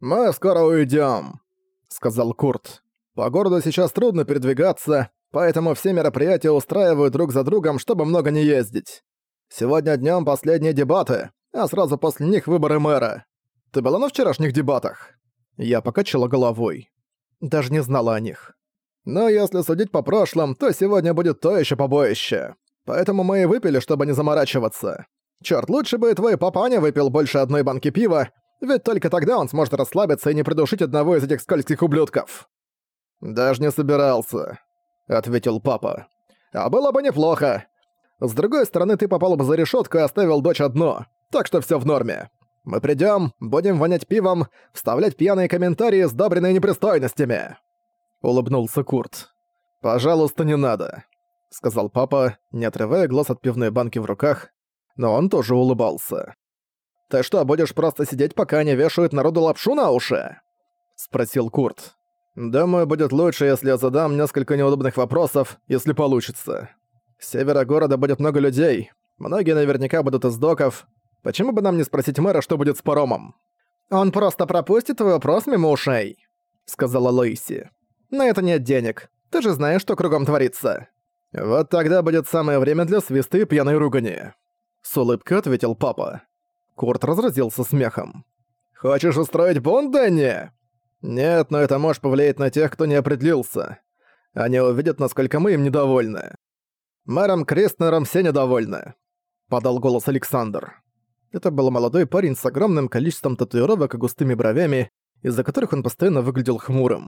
«Мы скоро уйдем, сказал Курт. «По городу сейчас трудно передвигаться, поэтому все мероприятия устраивают друг за другом, чтобы много не ездить. Сегодня днем последние дебаты, а сразу после них выборы мэра. Ты была на вчерашних дебатах?» Я покачала головой. Даже не знала о них. Но если судить по прошлым, то сегодня будет то еще побоище. Поэтому мы и выпили, чтобы не заморачиваться. Чёрт, лучше бы твой папаня выпил больше одной банки пива, ведь только тогда он сможет расслабиться и не придушить одного из этих скользких ублюдков. «Даже не собирался», — ответил папа. «А было бы неплохо. С другой стороны, ты попал бы за решетку и оставил дочь одну, так что все в норме. Мы придем, будем вонять пивом, вставлять пьяные комментарии, сдобренные непристойностями». Улыбнулся Курт. «Пожалуйста, не надо», — сказал папа, не отрывая глаз от пивной банки в руках, но он тоже улыбался. «Ты что, будешь просто сидеть, пока не вешают народу лапшу на уши?» — спросил Курт. «Думаю, будет лучше, если я задам несколько неудобных вопросов, если получится. С севера города будет много людей, многие наверняка будут из доков. Почему бы нам не спросить мэра, что будет с паромом?» «Он просто пропустит твой вопрос мимо ушей», — сказала Лейси. «На это нет денег. Ты же знаешь, что кругом творится». «Вот тогда будет самое время для свиста и пьяной ругани», — с улыбкой ответил папа. Курт разразился смехом. «Хочешь устроить бунт, Дэнни?» «Нет, но это может повлиять на тех, кто не определился. Они увидят, насколько мы им недовольны. Мэром Крестнером все недовольны», — подал голос Александр. Это был молодой парень с огромным количеством татуировок и густыми бровями, из-за которых он постоянно выглядел хмурым.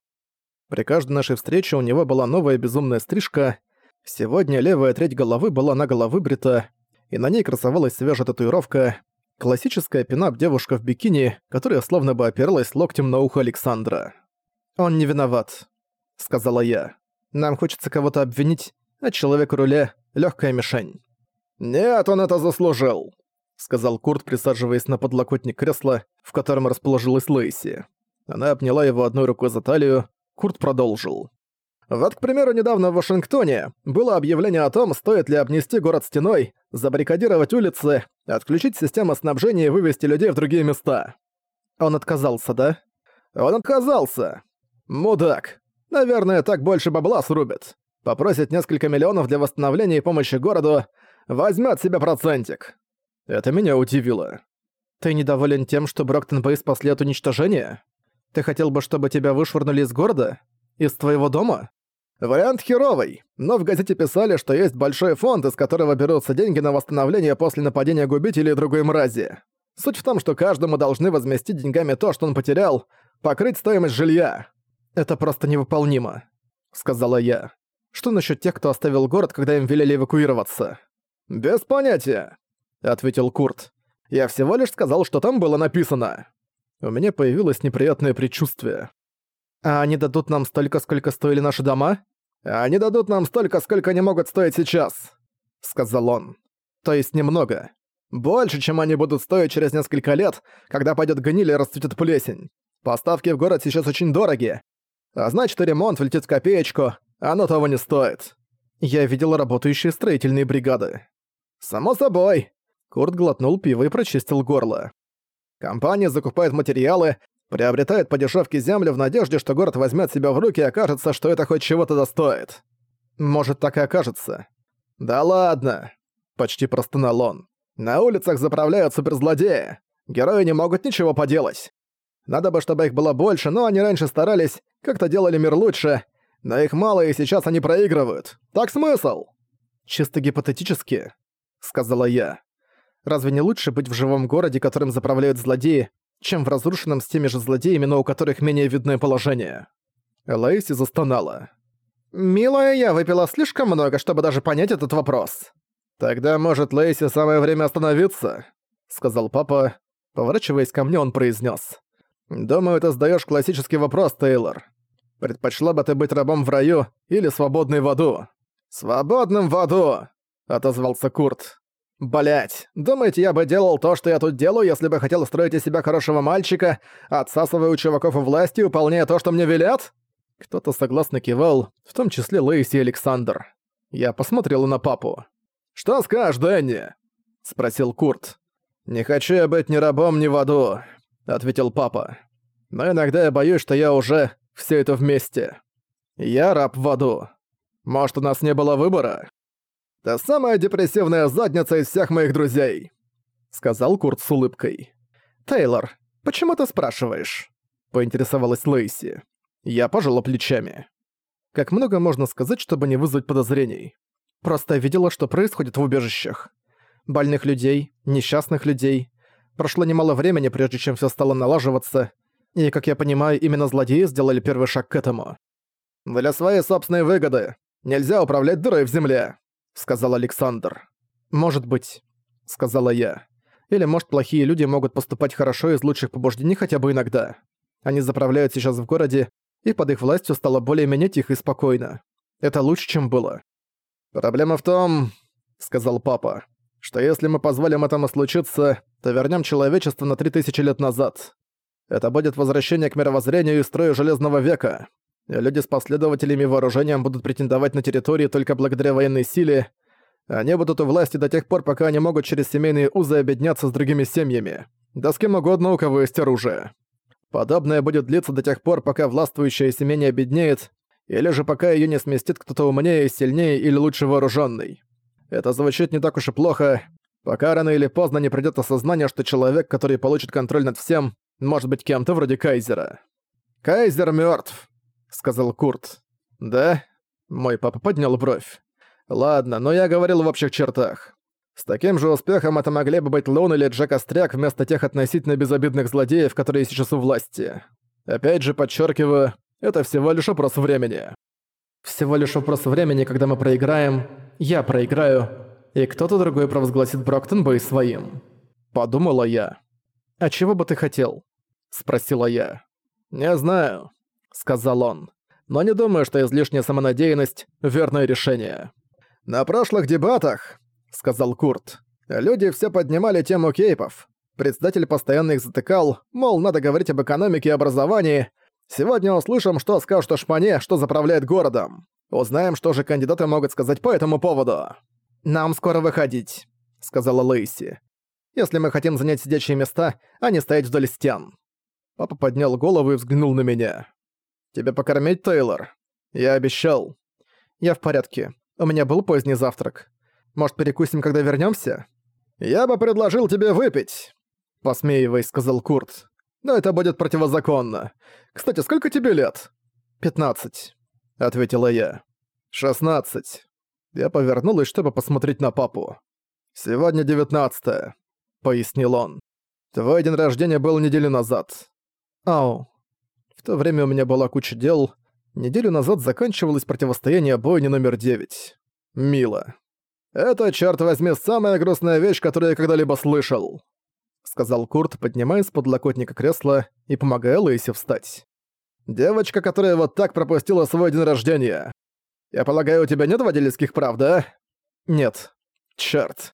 При каждой нашей встрече у него была новая безумная стрижка. Сегодня левая треть головы была наголо выбрита, и на ней красовалась свежая татуировка Классическая пинап-девушка в бикини, которая словно бы оперлась локтем на ухо Александра. «Он не виноват», — сказала я. «Нам хочется кого-то обвинить, а человек у руля — легкая мишень». «Нет, он это заслужил», — сказал Курт, присаживаясь на подлокотник кресла, в котором расположилась Лейси. Она обняла его одной рукой за талию, Курт продолжил. Вот, к примеру, недавно в Вашингтоне было объявление о том, стоит ли обнести город стеной, забаррикадировать улицы, отключить систему снабжения и вывести людей в другие места. Он отказался, да? Он отказался. Мудак. Наверное, так больше бабла срубит. Попросит несколько миллионов для восстановления и помощи городу, возьмет себе процентик. Это меня удивило. Ты недоволен тем, что Броктон Бэй спасли от уничтожения? Ты хотел бы, чтобы тебя вышвырнули из города? Из твоего дома? Вариант херовый, но в газете писали, что есть большой фонд, из которого берутся деньги на восстановление после нападения губителей и другой мрази. Суть в том, что каждому должны возместить деньгами то, что он потерял, покрыть стоимость жилья. Это просто невыполнимо, сказала я. Что насчет тех, кто оставил город, когда им велели эвакуироваться? Без понятия, ответил Курт. Я всего лишь сказал, что там было написано. У меня появилось неприятное предчувствие. А они дадут нам столько, сколько стоили наши дома? «Они дадут нам столько, сколько они могут стоить сейчас», — сказал он. «То есть немного. Больше, чем они будут стоить через несколько лет, когда пойдет гниль и расцветет плесень. Поставки в город сейчас очень дороги. А значит, ремонт влетит в копеечку, оно того не стоит. Я видел работающие строительные бригады. Само собой. Курт глотнул пиво и прочистил горло. Компания закупает материалы, Приобретает по дешевке землю в надежде, что город возьмет себя в руки и окажется, что это хоть чего-то достоит. Может, так и окажется. Да ладно. Почти простонал он. На улицах заправляют суперзлодеи. Герои не могут ничего поделать. Надо бы, чтобы их было больше, но они раньше старались, как-то делали мир лучше, но их мало, и сейчас они проигрывают. Так смысл? Чисто гипотетически, сказала я. Разве не лучше быть в живом городе, которым заправляют злодеи, чем в разрушенном с теми же злодеями, но у которых менее видное положение. Лейси застонала. «Милая, я выпила слишком много, чтобы даже понять этот вопрос». «Тогда, может, Лейси, самое время остановиться?» — сказал папа. Поворачиваясь ко мне, он произнес: «Думаю, ты задаешь классический вопрос, Тейлор. Предпочла бы ты быть рабом в раю или свободной в аду?» «Свободным в аду!» — отозвался Курт. Блять, думаете, я бы делал то, что я тут делаю, если бы хотел строить из себя хорошего мальчика, отсасывая у чуваков и власти, выполняя то, что мне велят? Кто-то согласно кивал, в том числе Лейси и Александр. Я посмотрел на папу. «Что скажешь, Дэнни?» — спросил Курт. «Не хочу я быть ни рабом, ни в аду», — ответил папа. Но иногда я боюсь, что я уже все это вместе. Я раб в аду. Может, у нас не было выбора? Ты самая депрессивная задница из всех моих друзей», — сказал Курт с улыбкой. «Тейлор, почему ты спрашиваешь?» — поинтересовалась Лейси. Я пожала плечами. Как много можно сказать, чтобы не вызвать подозрений? Просто видела, что происходит в убежищах. Больных людей, несчастных людей. Прошло немало времени, прежде чем все стало налаживаться, и, как я понимаю, именно злодеи сделали первый шаг к этому. «Для своей собственной выгоды. Нельзя управлять дырой в земле», — сказал Александр. «Может быть», — сказала я. «Или, может, плохие люди могут поступать хорошо из лучших побуждений хотя бы иногда. Они заправляют сейчас в городе, и под их властью стало более-менее тихо и спокойно. Это лучше, чем было. «Проблема в том, — сказал папа, — что если мы позволим этому случиться, то вернем человечество на 3000 лет назад. Это будет возвращение к мировоззрению и строю Железного века. Люди с последователями вооружением будут претендовать на территории только благодаря военной силе. Они будут у власти до тех пор, пока они могут через семейные узы объединяться с другими семьями. Да с кем угодно, у кого есть оружие. Подобное будет длиться до тех пор, пока властвующая семья не обеднеет, или же пока её не сместит кто-то умнее, сильнее или лучше вооружённый. Это звучит не так уж и плохо, пока рано или поздно не придёт осознание, что человек, который получит контроль над всем, может быть кем-то вроде Кайзера. «Кайзер мёртв», — сказал Курт. «Да?» — мой папа поднял бровь. «Ладно, но я говорил в общих чертах. С таким же успехом это могли бы быть Лун или Джек Остряк вместо тех относительно безобидных злодеев, которые сейчас у власти. Опять же, подчеркиваю, это всего лишь вопрос времени. Всего лишь вопрос времени, когда мы проиграем, я проиграю, и кто-то другой провозгласит Броктон своим. Подумала я. «А чего бы ты хотел?» Спросила я. «Не знаю», — сказал он. «Но не думаю, что излишняя самонадеянность — верное решение. На прошлых дебатах сказал Курт. «Люди все поднимали тему кейпов. Председатель постоянно их затыкал, мол, надо говорить об экономике и образовании. Сегодня услышим, что скажут о Шпане, что заправляет городом. Узнаем, что же кандидаты могут сказать по этому поводу». «Нам скоро выходить», — сказала Лейси. «Если мы хотим занять сидячие места, а не стоять вдоль стен». Папа поднял голову и взглянул на меня. «Тебя покормить, Тейлор?» «Я обещал». «Я в порядке. У меня был поздний завтрак. Может, перекусим, когда вернёмся?» «Я бы предложил тебе выпить», — посмеиваясь, сказал Курт. «Но это будет противозаконно. Кстати, сколько тебе лет?» «Пятнадцать», — ответила я. «Шестнадцать». Я повернулась, чтобы посмотреть на папу. «Сегодня девятнадцатое», — пояснил он. «Твой день рождения был неделю назад». «Ау». В то время у меня была куча дел. Неделю назад заканчивалось противостояние бойни номер девять. Мило. «Это, черт возьми, самая грустная вещь, которую я когда-либо слышал», — сказал Курт, поднимая с подлокотника кресла и помогая Лейси встать. «Девочка, которая вот так пропустила свой день рождения. Я полагаю, у тебя нет водительских прав, да?» «Нет». «Чёрт.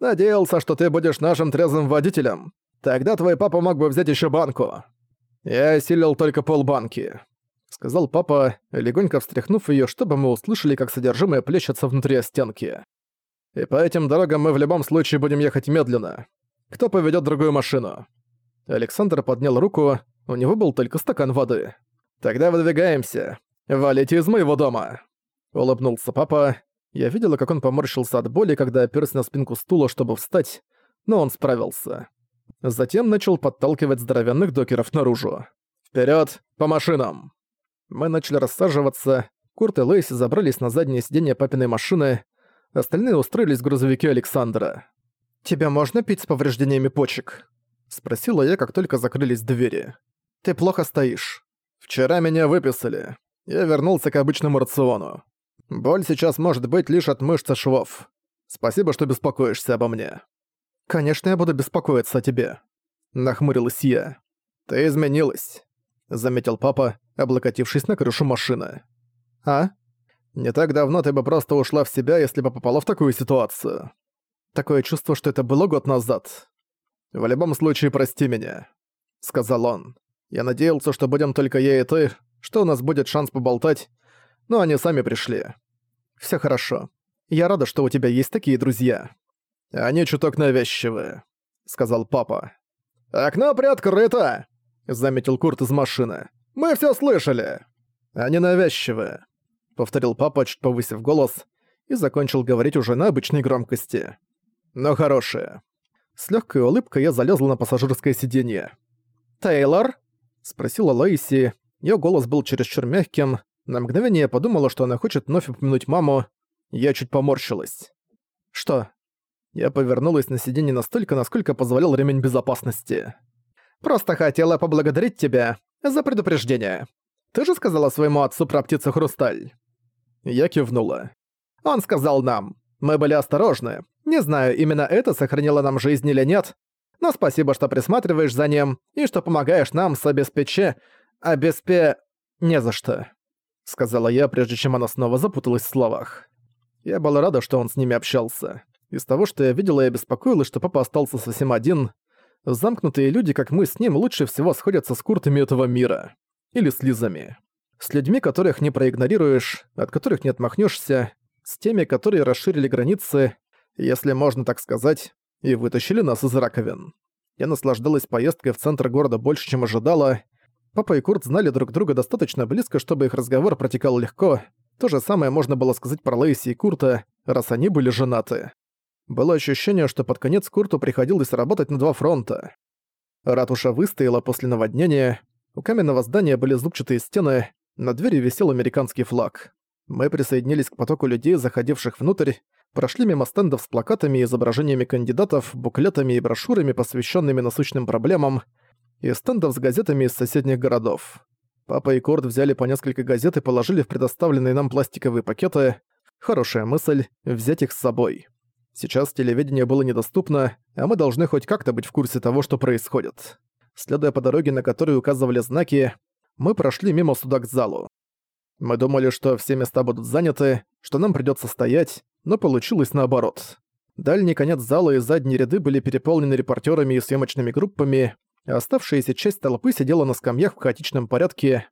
Надеялся, что ты будешь нашим трезвым водителем. Тогда твой папа мог бы взять ещё банку». «Я осилил только полбанки», — сказал папа, легонько встряхнув её, чтобы мы услышали, как содержимое плещется внутри стенки. И по этим дорогам мы в любом случае будем ехать медленно. Кто поведет другую машину?» Александр поднял руку, у него был только стакан воды. «Тогда выдвигаемся. Валите из моего дома!» Улыбнулся папа. Я видела, как он поморщился от боли, когда оперся на спинку стула, чтобы встать, но он справился. Затем начал подталкивать здоровенных докеров наружу. «Вперёд! По машинам!» Мы начали рассаживаться. Курт и Лейси забрались на заднее сиденье папиной машины, Остальные устроились в грузовике Александра. «Тебя можно пить с повреждениями почек?» Спросила я, как только закрылись двери. «Ты плохо стоишь. Вчера меня выписали. Я вернулся к обычному рациону. Боль сейчас может быть лишь от мышц швов. Спасибо, что беспокоишься обо мне». «Конечно, я буду беспокоиться о тебе», — нахмурилась я. «Ты изменилась», — заметил папа, облокотившись на крышу машины. «А?» Не так давно ты бы просто ушла в себя, если бы попала в такую ситуацию. Такое чувство, что это было год назад. В любом случае, прости меня», — сказал он. «Я надеялся, что будем только я и ты, что у нас будет шанс поболтать, но они сами пришли. Все хорошо. Я рада, что у тебя есть такие друзья». «Они чуток навязчивые», — сказал папа. «Окно приоткрыто!» — заметил Курт из машины. «Мы все слышали!» «Они навязчивые», — повторил папа, чуть повысив голос, и закончил говорить уже на обычной громкости. «Но хорошие». С легкой улыбкой я залезла на пассажирское сиденье. «Тейлор?» — спросила Лейси. Её голос был чересчур мягким. На мгновение я подумала, что она хочет вновь упомянуть маму. Я чуть поморщилась. «Что?» Я повернулась на сиденье настолько, насколько позволял ремень безопасности. «Просто хотела поблагодарить тебя за предупреждение. Ты же сказала своему отцу про птицу Хрусталь?» Я кивнула. «Он сказал нам. Мы были осторожны. Не знаю, именно это сохранило нам жизнь или нет, но спасибо, что присматриваешь за ним и что помогаешь нам с обеспече... обеспе... не за что», — сказала я, прежде чем она снова запуталась в словах. Я была рада, что он с ними общался. Из того, что я видела, я беспокоилась, что папа остался совсем один. Замкнутые люди, как мы с ним, лучше всего сходятся с куртами этого мира. Или с лизами. С людьми, которых не проигнорируешь, от которых не отмахнешься, с теми, которые расширили границы, если можно так сказать, и вытащили нас из раковин. Я наслаждалась поездкой в центр города больше, чем ожидала. Папа и Курт знали друг друга достаточно близко, чтобы их разговор протекал легко. То же самое можно было сказать про Лейси и Курта, раз они были женаты. Было ощущение, что под конец Курту приходилось работать на два фронта. Ратуша выстояла после наводнения, у каменного здания были зубчатые стены, на двери висел американский флаг. Мы присоединились к потоку людей, заходивших внутрь, прошли мимо стендов с плакатами и изображениями кандидатов, буклетами и брошюрами, посвященными насущным проблемам, и стендов с газетами из соседних городов. Папа и Корд взяли по несколько газет и положили в предоставленные нам пластиковые пакеты. Хорошая мысль — взять их с собой. Сейчас телевидение было недоступно, а мы должны хоть как-то быть в курсе того, что происходит. Следуя по дороге, на которой указывали знаки, мы прошли мимо суда к залу. Мы думали, что все места будут заняты, что нам придётся стоять, но получилось наоборот. Дальний конец зала и задние ряды были переполнены репортёрами и съёмочными группами, а оставшаяся часть толпы сидела на скамьях в хаотичном порядке.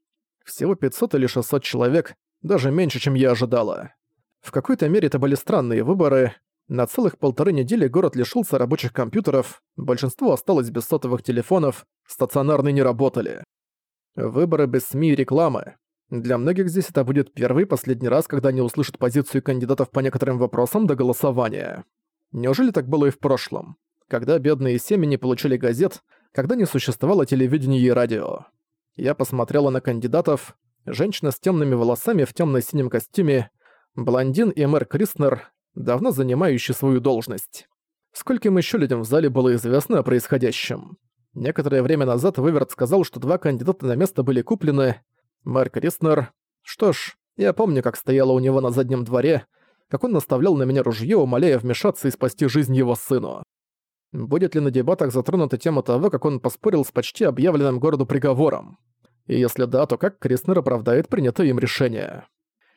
Всего 500 или 600 человек, даже меньше, чем я ожидала. В какой-то мере это были странные выборы, на целых полторы недели город лишился рабочих компьютеров, большинство осталось без сотовых телефонов, стационарные не работали. Выборы без СМИ и рекламы. Для многих здесь это будет первый и последний раз, когда они услышат позицию кандидатов по некоторым вопросам до голосования. Неужели так было и в прошлом? Когда бедные семьи не получили газет, когда не существовало телевидения и радио. Я посмотрела на кандидатов. Женщина с темными волосами в темно-синем костюме, блондин и мэр Кристнер, давно занимающий свою должность. Скольким еще людям в зале было известно о происходящем? Некоторое время назад Выверт сказал, что два кандидата на место были куплены. Марк Риснер. Что ж, я помню, как стояла у него на заднем дворе, как он наставлял на меня ружье, умоляя вмешаться и спасти жизнь его сыну. Будет ли на дебатах затронута тема того, как он поспорил с почти объявленным городу приговором? И если да, то как Криснер оправдает принятое им решение?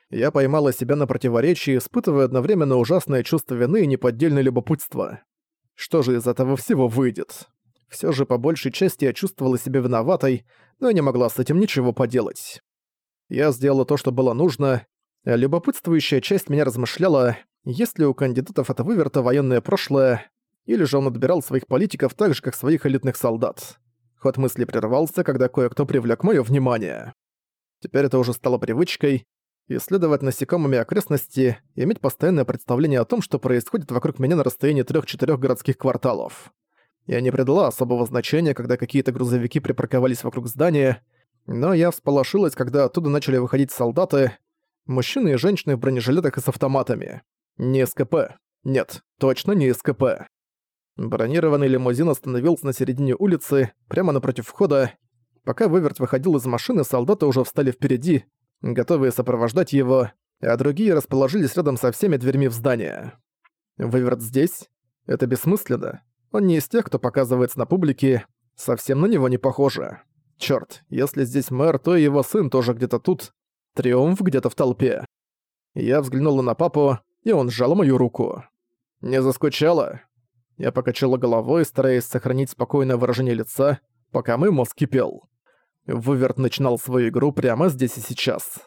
Я поймала себя на противоречии, испытывая одновременно ужасное чувство вины и неподдельное любопытство. Что же из этого всего выйдет? Все же по большей части я чувствовала себя виноватой, но не могла с этим ничего поделать. Я сделала то, что было нужно. Любопытствующая часть меня размышляла, есть ли у кандидатов от выверта военное прошлое, или же он отбирал своих политиков так же, как своих элитных солдат. Ход мысли прервался, когда кое-кто привлек мое внимание. Теперь это уже стало привычкой, исследовать насекомыми окрестности, иметь постоянное представление о том, что происходит вокруг меня на расстоянии трех-четырех городских кварталов. Я не придала особого значения, когда какие-то грузовики припарковались вокруг здания, но я всполошилась, когда оттуда начали выходить солдаты, мужчины и женщины в бронежилетах и с автоматами. Не СКП. Нет, точно не СКП. Бронированный лимузин остановился на середине улицы, прямо напротив входа. Пока Выверт выходил из машины, солдаты уже встали впереди, готовые сопровождать его, а другие расположились рядом со всеми дверьми в здание. Выверт здесь? Это бессмысленно. Он не из тех, кто показывается на публике, совсем на него не похоже. Чёрт, если здесь мэр, то и его сын тоже где-то тут. Триумф где-то в толпе. Я взглянула на папу, и он сжал мою руку. «Не заскучала?» Я покачала головой, стараясь сохранить спокойное выражение лица, пока мой мозг кипел. Выверт начинал свою игру прямо здесь и сейчас.